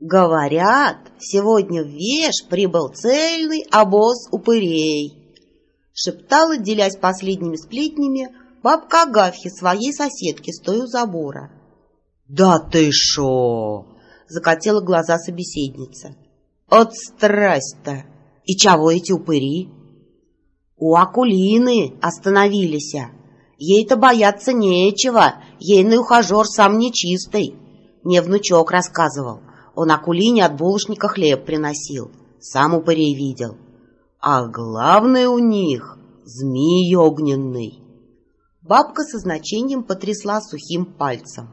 Говорят, сегодня в Веш прибыл цельный обоз упырей. Шептала, делясь последними сплетнями, бабка Агафья своей соседке, стоя у забора. «Да ты шо!» — закатила глаза собеседница. «От страсть-то! И чего эти упыри?» «У Акулины остановились. Ей-то бояться нечего, ейный ухажер сам нечистый. Мне внучок рассказывал. Он Акулине от булочника хлеб приносил. Сам упырей видел. А главное у них змей огненный. Бабка со значением потрясла сухим пальцем.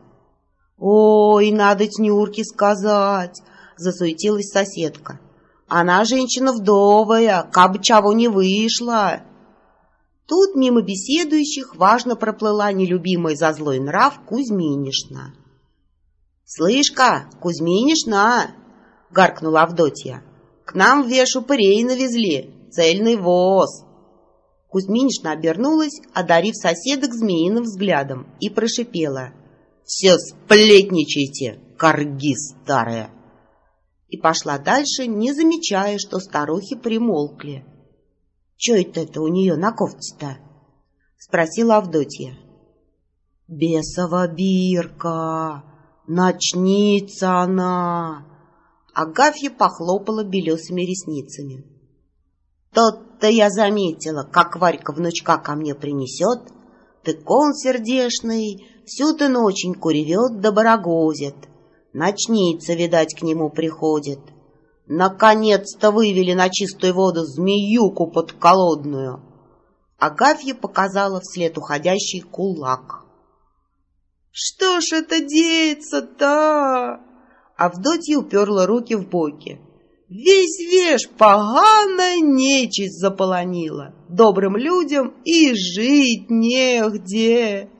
«Ой, надо тнюрке сказать!» — засуетилась соседка. «Она женщина вдовая, кабы чего не вышла!» Тут мимо беседующих важно проплыла нелюбимая за злой нрав Кузьминишна. «Слышь-ка, Кузьминишна!» — гаркнула Авдотья. «К нам в вешу пырей навезли, цельный воз!» Кузьминишна обернулась, одарив соседок змеиным взглядом, и прошипела. «Все сплетничайте, корги старые!» И пошла дальше, не замечая, что старухи примолкли. «Че это, это у нее на кофте-то?» — спросила Авдотья. «Бесова бирка! Начнится она!» Агафья похлопала белесыми ресницами. Тот-то я заметила, как Варька внучка ко мне принесет, так он сердешный, всю ты ноченьку ревет да барагозит. Ночница, видать, к нему приходит. Наконец-то вывели на чистую воду змеюку подколодную. Агафья показала вслед уходящий кулак. «Что ж это деется-то?» Авдотья уперла руки в боки. Весь веш поганая нечисть заполонила, добрым людям и жить негде.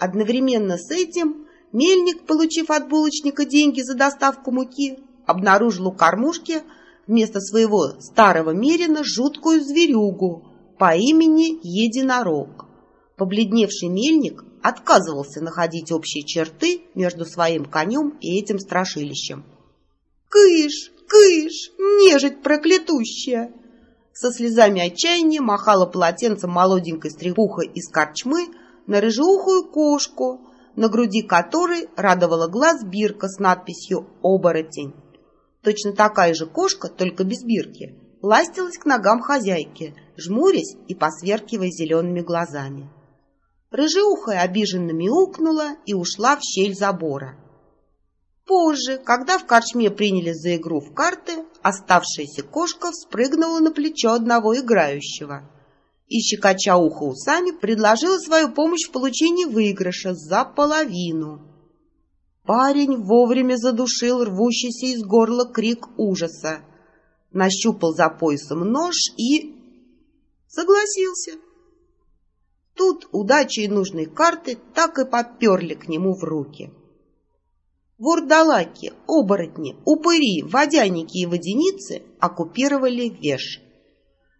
Одновременно с этим мельник, получив от булочника деньги за доставку муки, обнаружил у кормушки вместо своего старого мерина жуткую зверюгу по имени Единорог. Побледневший мельник отказывался находить общие черты между своим конем и этим страшилищем. «Кыш, кыш, нежить проклятущая!» Со слезами отчаяния махала полотенцем молоденькой стрепуха из корчмы на рыжеухую кошку, на груди которой радовала глаз бирка с надписью «Оборотень». Точно такая же кошка, только без бирки, ластилась к ногам хозяйки, жмурясь и посверкивая зелеными глазами. Рыжеухая обиженно мяукнула и ушла в щель забора. Позже, когда в корчме приняли за игру в карты, оставшаяся кошка вспрыгнула на плечо одного играющего и, щекоча ухо усами, предложила свою помощь в получении выигрыша за половину. Парень вовремя задушил рвущийся из горла крик ужаса, нащупал за поясом нож и... согласился. Тут удача и нужные карты так и поперли к нему в руки. Вурдалаки, оборотни, упыри, водяники и водяницы оккупировали Веш.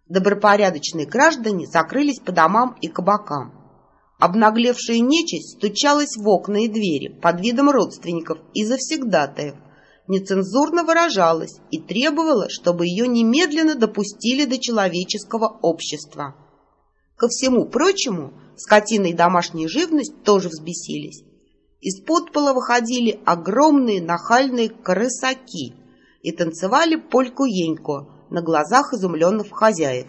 Добропорядочные граждане закрылись по домам и кабакам. Обнаглевшая нечисть стучалась в окна и двери под видом родственников и завсегдатаев, нецензурно выражалась и требовала, чтобы ее немедленно допустили до человеческого общества. Ко всему прочему, скотина и домашняя живность тоже взбесились из-под пола выходили огромные нахальные крысаки и танцевали польку-еньку на глазах изумленных хозяев.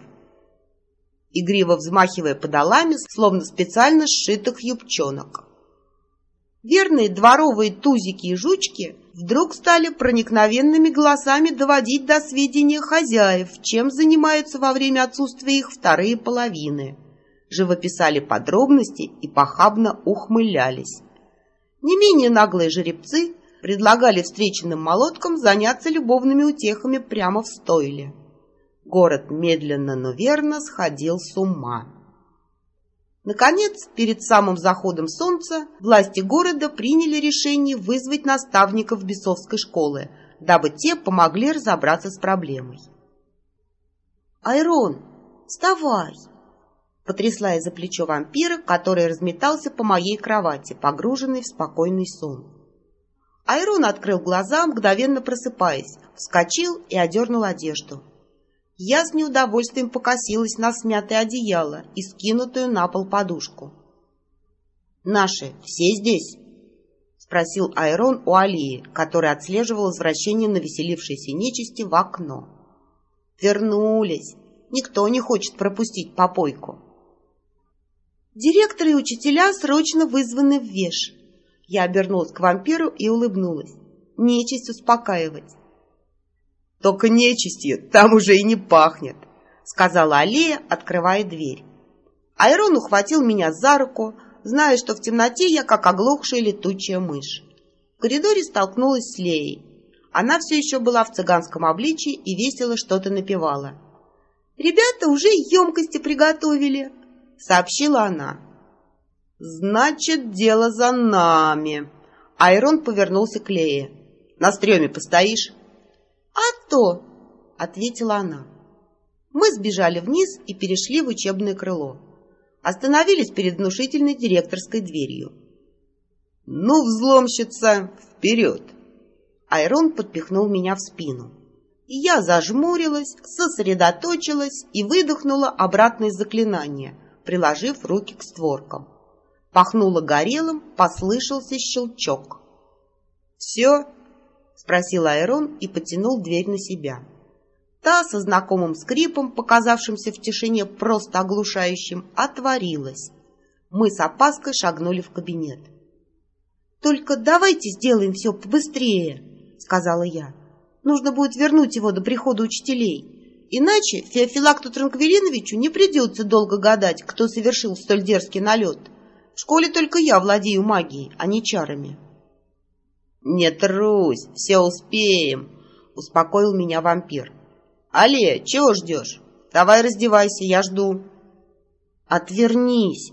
Игриво взмахивая подолами, словно специально сшитых юбчонок. Верные дворовые тузики и жучки вдруг стали проникновенными голосами доводить до сведения хозяев, чем занимаются во время отсутствия их вторые половины. Живописали подробности и похабно ухмылялись. Не менее наглые жеребцы предлагали встреченным молоткам заняться любовными утехами прямо в стойле. Город медленно, но верно сходил с ума. Наконец, перед самым заходом солнца, власти города приняли решение вызвать наставников бесовской школы, дабы те помогли разобраться с проблемой. «Айрон, вставай!» потрясла я за плечо вампира, который разметался по моей кровати, погруженный в спокойный сон. Айрон открыл глаза, мгновенно просыпаясь, вскочил и одернул одежду. Я с неудовольствием покосилась на смятое одеяло и скинутую на пол подушку. «Наши все здесь?» — спросил Айрон у Алии, который отслеживал возвращение навеселившейся нечисти в окно. «Вернулись. Никто не хочет пропустить попойку». «Директор и учителя срочно вызваны в Веш». Я обернулась к вампиру и улыбнулась. Нечисть успокаивать. Только нечистью там уже и не пахнет, сказала Алия, открывая дверь. Айрон ухватил меня за руку, зная, что в темноте я как оглохшая летучая мышь. В коридоре столкнулась с Леей. Она все еще была в цыганском обличии и весело что-то напевала. «Ребята уже емкости приготовили», — сообщила она. «Значит, дело за нами». Айрон повернулся к Лее. «На стреме постоишь?» «А то!» — ответила она. Мы сбежали вниз и перешли в учебное крыло. Остановились перед внушительной директорской дверью. «Ну, взломщица, вперед!» Айрон подпихнул меня в спину. Я зажмурилась, сосредоточилась и выдохнула обратное заклинание, приложив руки к створкам. Пахнуло горелым, послышался щелчок. «Все?» — спросил Айрон и потянул дверь на себя. Та, со знакомым скрипом, показавшимся в тишине просто оглушающим, отворилась. Мы с опаской шагнули в кабинет. «Только давайте сделаем все побыстрее», — сказала я. «Нужно будет вернуть его до прихода учителей. Иначе Феофилакту Транквилиновичу не придется долго гадать, кто совершил столь дерзкий налет. В школе только я владею магией, а не чарами». «Не трусь, все успеем», — успокоил меня вампир. «Але, чего ждешь? Давай раздевайся, я жду». «Отвернись!»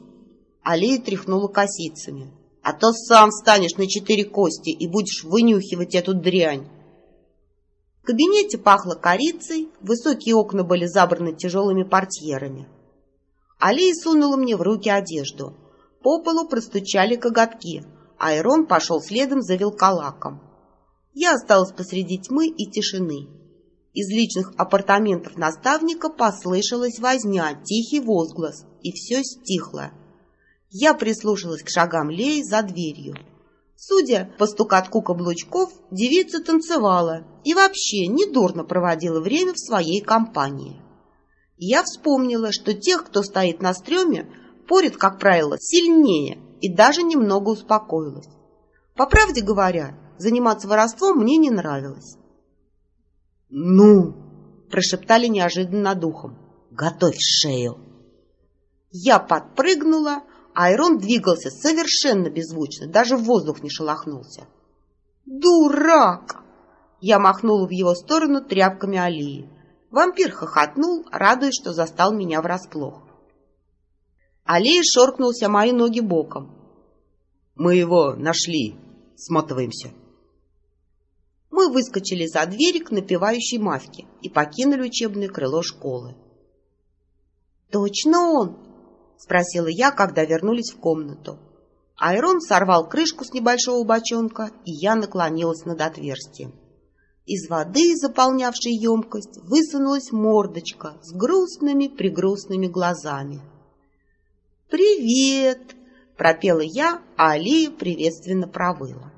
Алия тряхнула косицами. «А то сам встанешь на четыре кости и будешь вынюхивать эту дрянь». В кабинете пахло корицей, высокие окна были забраны тяжелыми портьерами. Алия сунула мне в руки одежду. По полу простучали коготки — Айрон пошел следом за Вилкалаком. Я осталась посреди тьмы и тишины. Из личных апартаментов наставника послышалась возня, тихий возглас, и все стихло. Я прислушалась к шагам Леи за дверью. Судя по стукотку каблучков, девица танцевала и вообще недурно проводила время в своей компании. Я вспомнила, что тех, кто стоит на стреме, порит, как правило, сильнее, и даже немного успокоилась. По правде говоря, заниматься воровством мне не нравилось. «Ну!» — прошептали неожиданно над ухом. «Готовь шею!» Я подпрыгнула, а Айрон двигался совершенно беззвучно, даже в воздух не шелохнулся. «Дурак!» Я махнула в его сторону тряпками Алии. Вампир хохотнул, радуясь, что застал меня врасплох. Аллея шоркнулся мои ноги боком. «Мы его нашли. Смотываемся». Мы выскочили за дверь к напевающей мавке и покинули учебное крыло школы. «Точно он?» — спросила я, когда вернулись в комнату. Айрон сорвал крышку с небольшого бочонка, и я наклонилась над отверстием. Из воды, заполнявшей емкость, высунулась мордочка с грустными-пригрустными глазами. «Привет!» — пропела я, а Алия приветственно провыла.